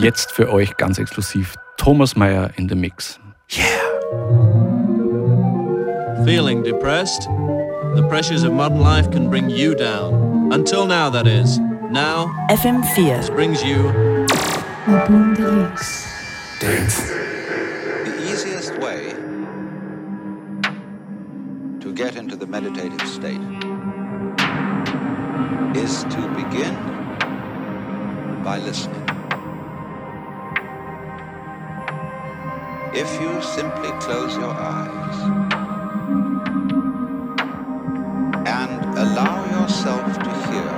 Jetzt für euch ganz exklusiv Thomas Mayr in the Mix. Yeah! Feeling depressed? The pressures of modern life can bring you down. Until now, that is. Now, FM4 brings you Boum de Luxe. Dance. The easiest way to get into the meditative state is to begin by listening. If you simply close your eyes and allow yourself to hear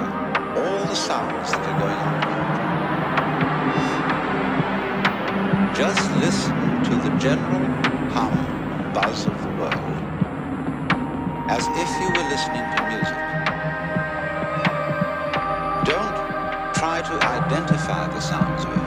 all the sounds that are going on just listen to the general hum, buzz of the world as if you were listening to music. Don't try to identify the sounds you're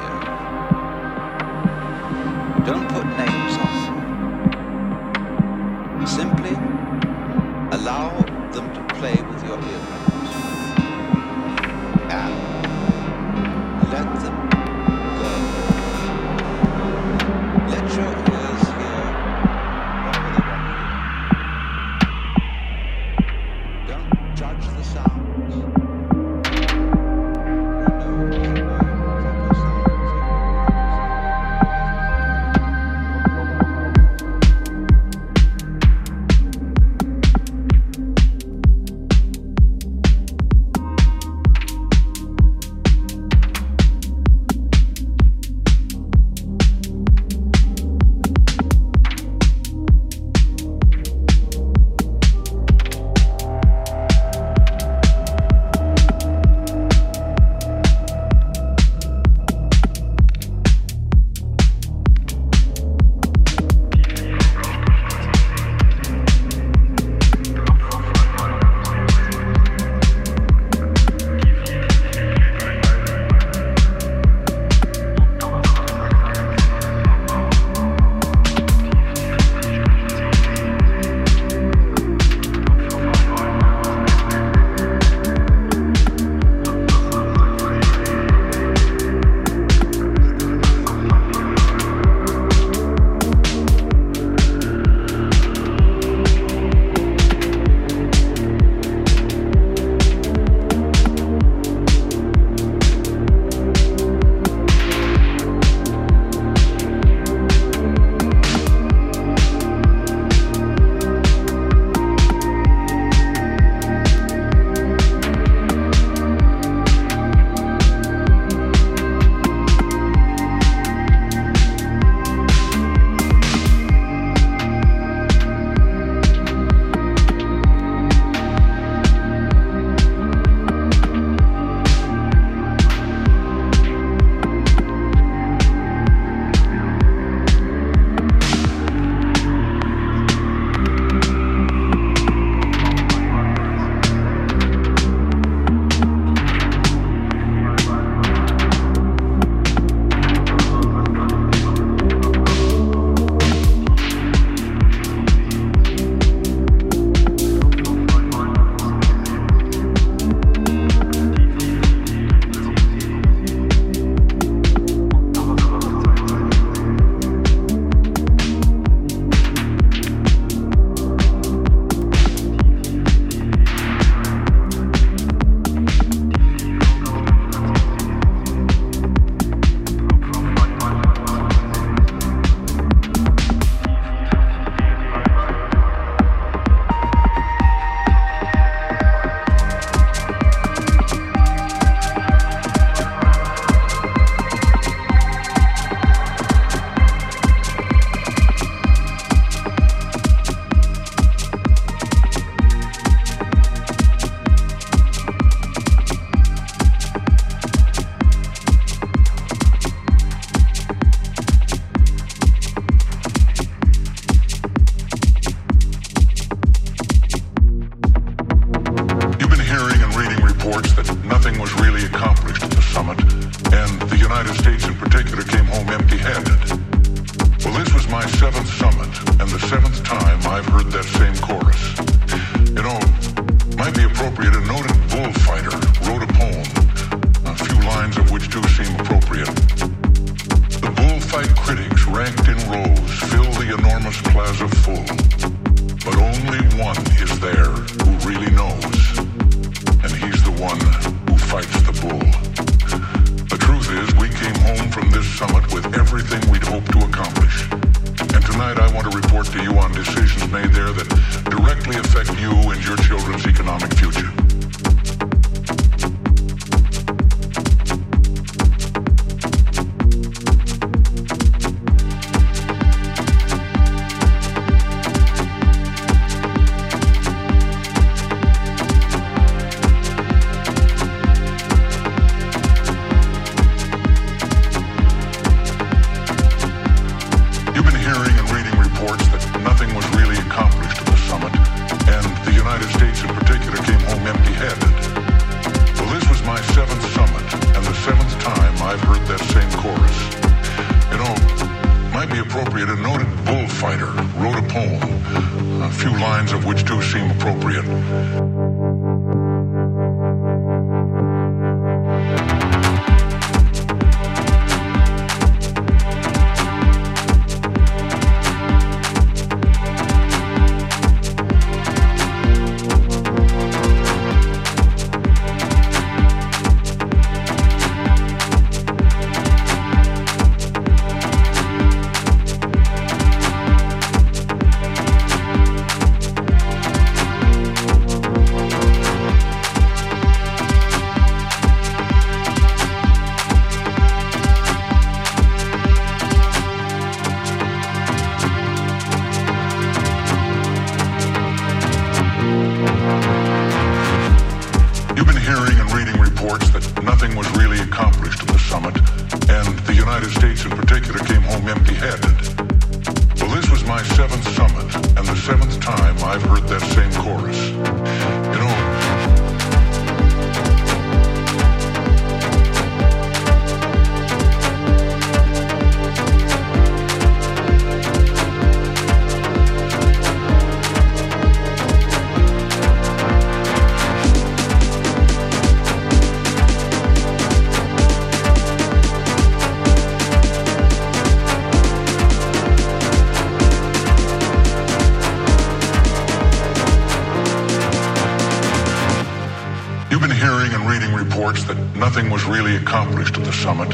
nothing was really accomplished at the summit,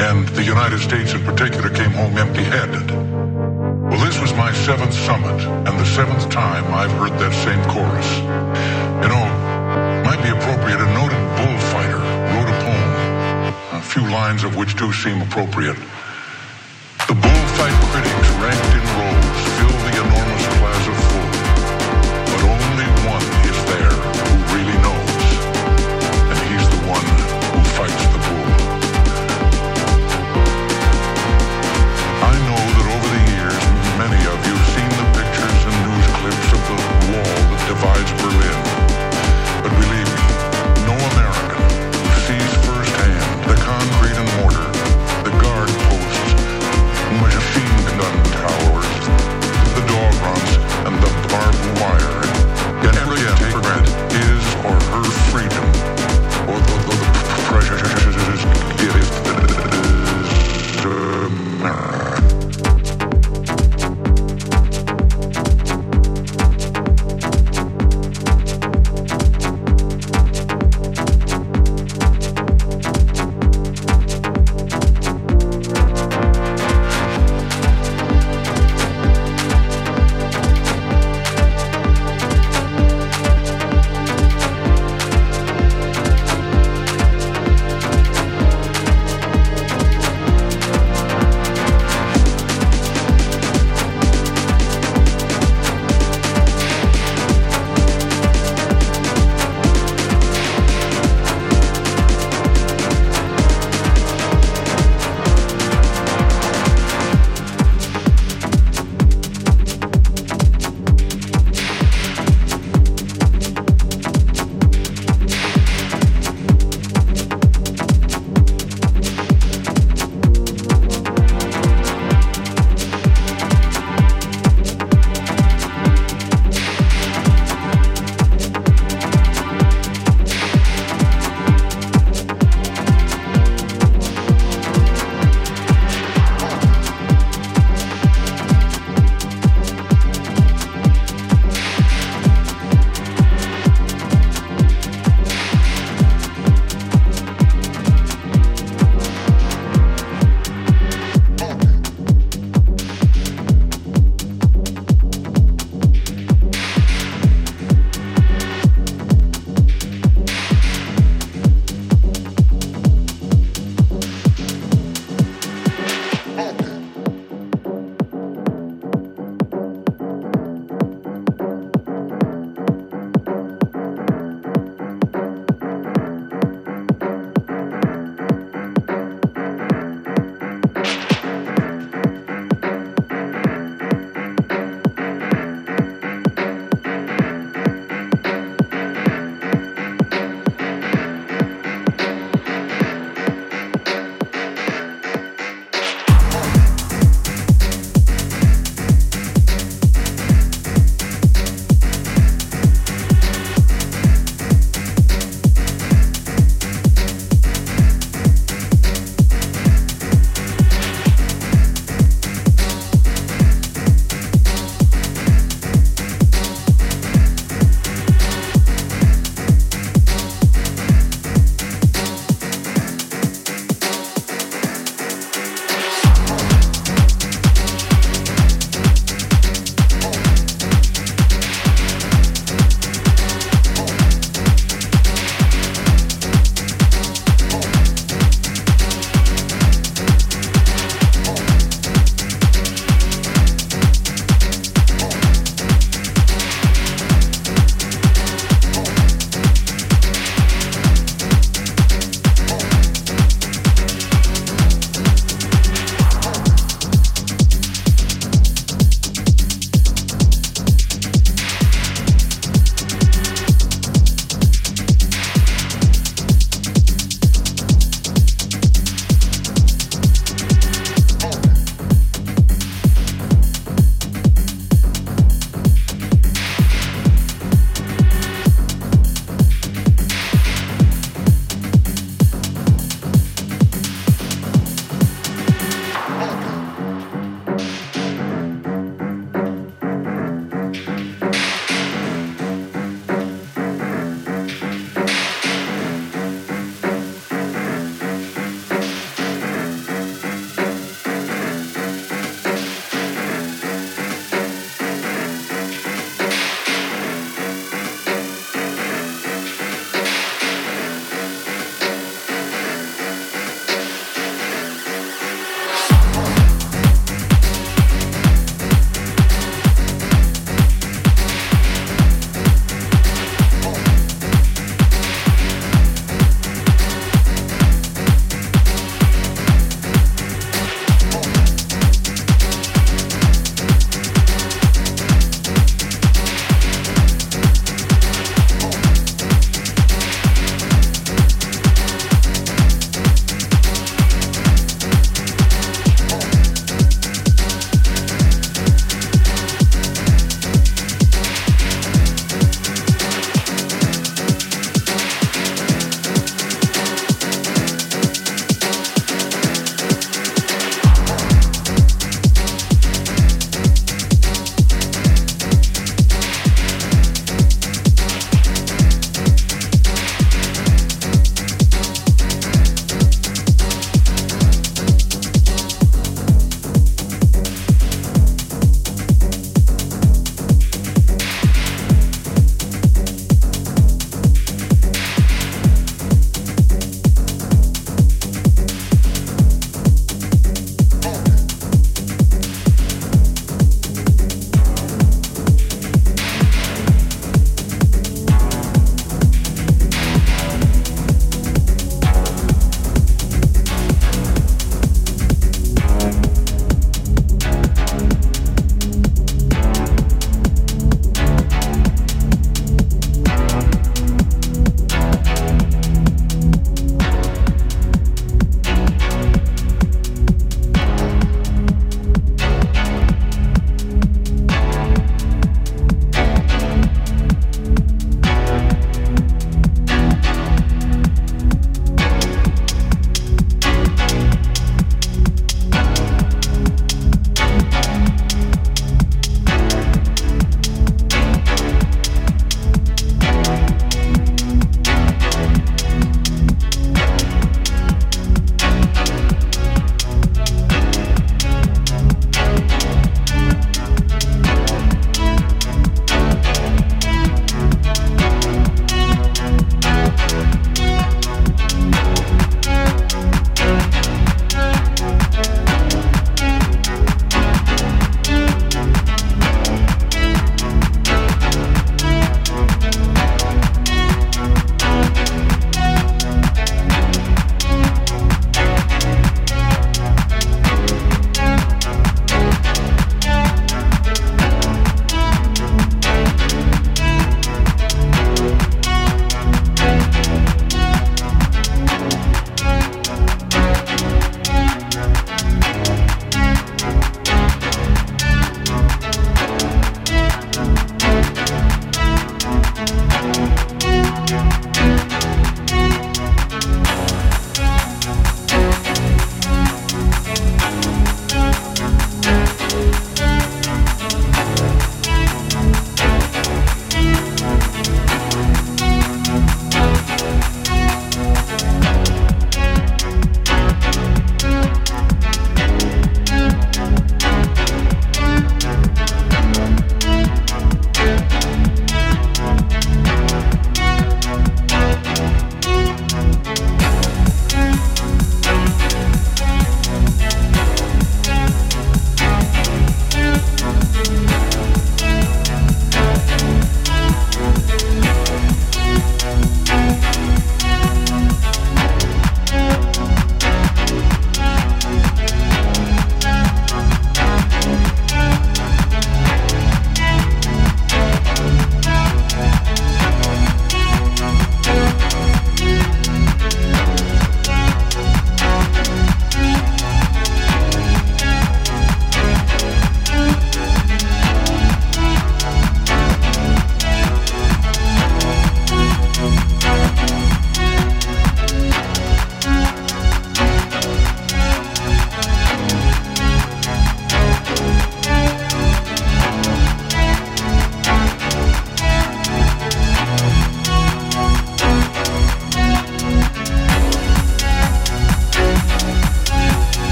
and the United States in particular came home empty-handed. Well, this was my seventh summit, and the seventh time I've heard that same chorus. You know, might be appropriate, a noted bullfighter wrote a poem, a few lines of which do seem appropriate.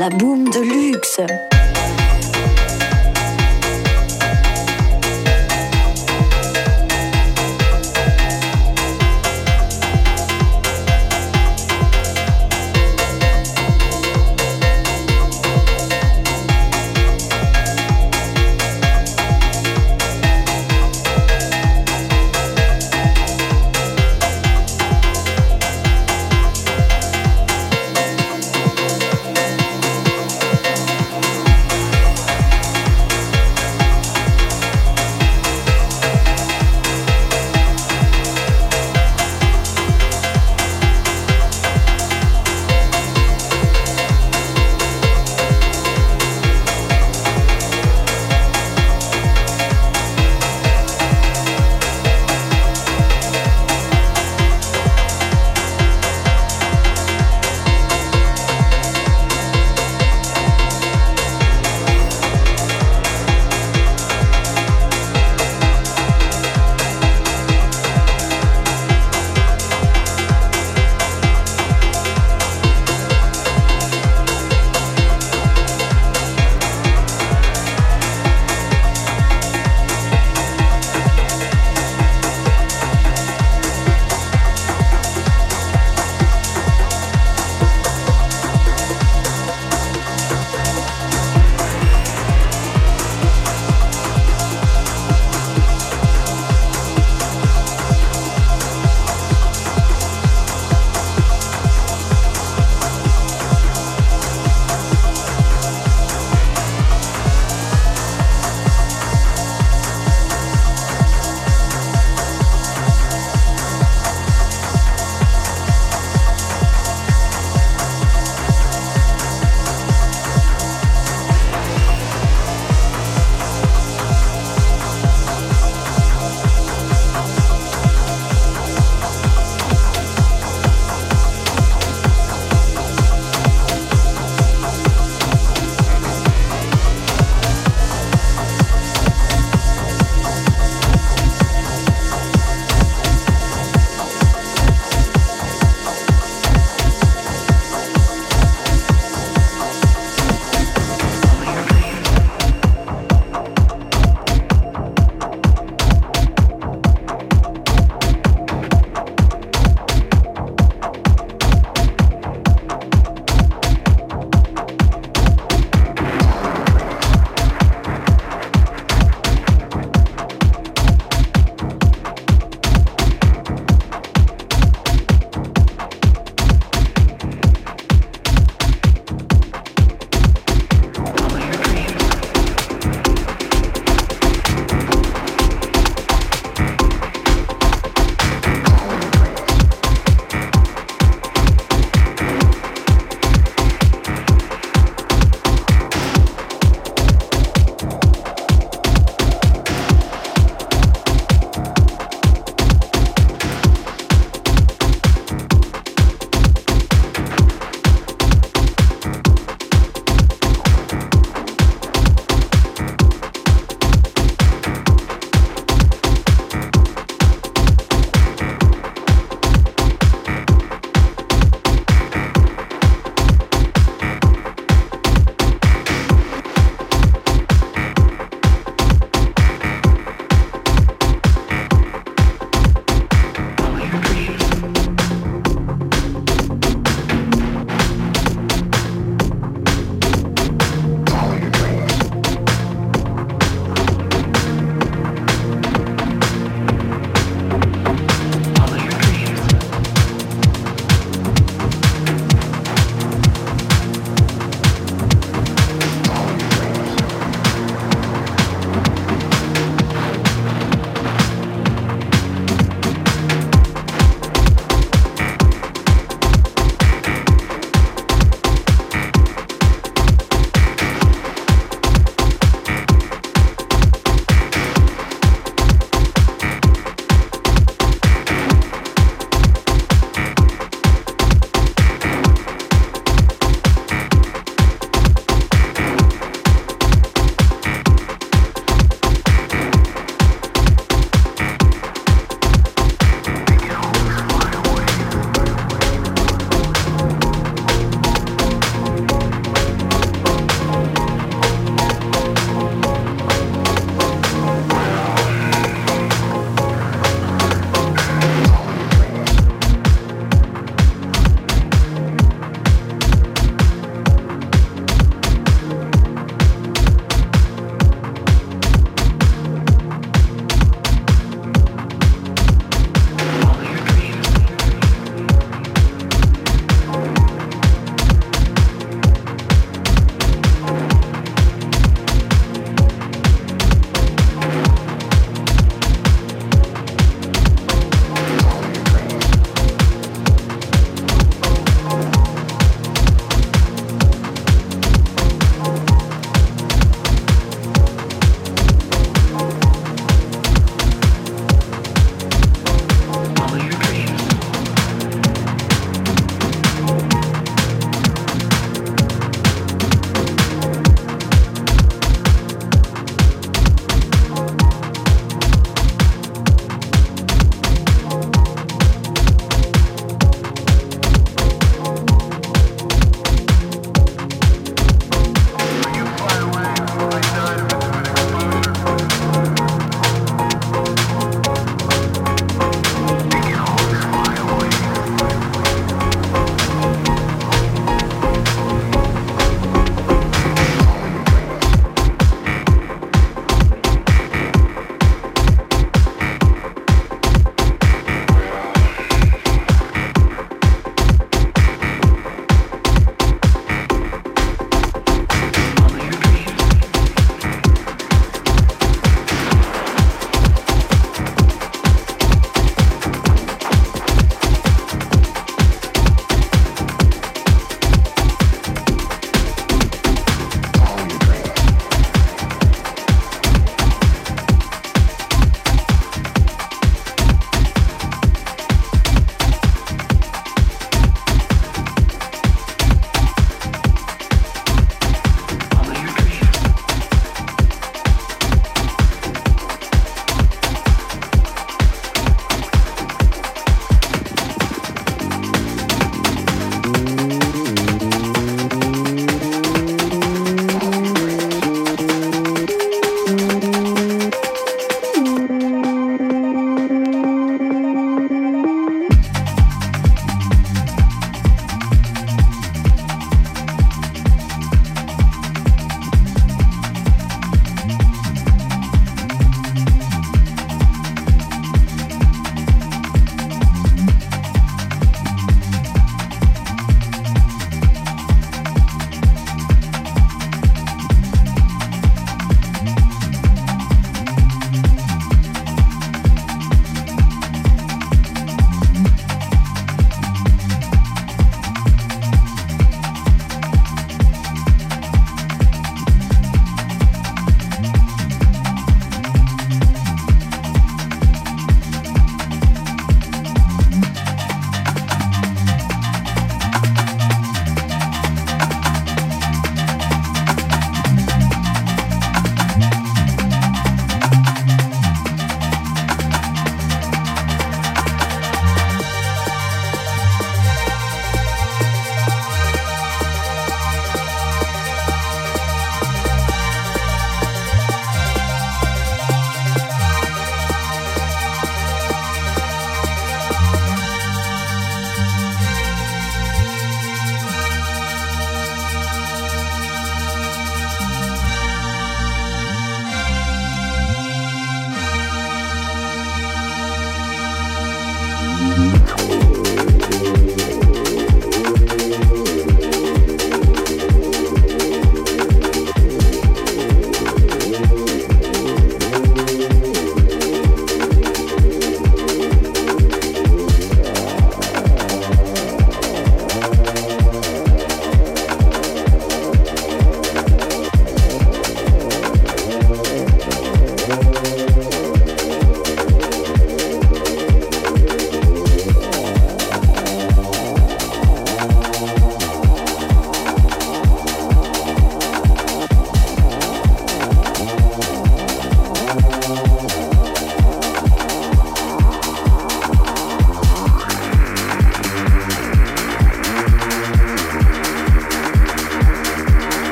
la boue.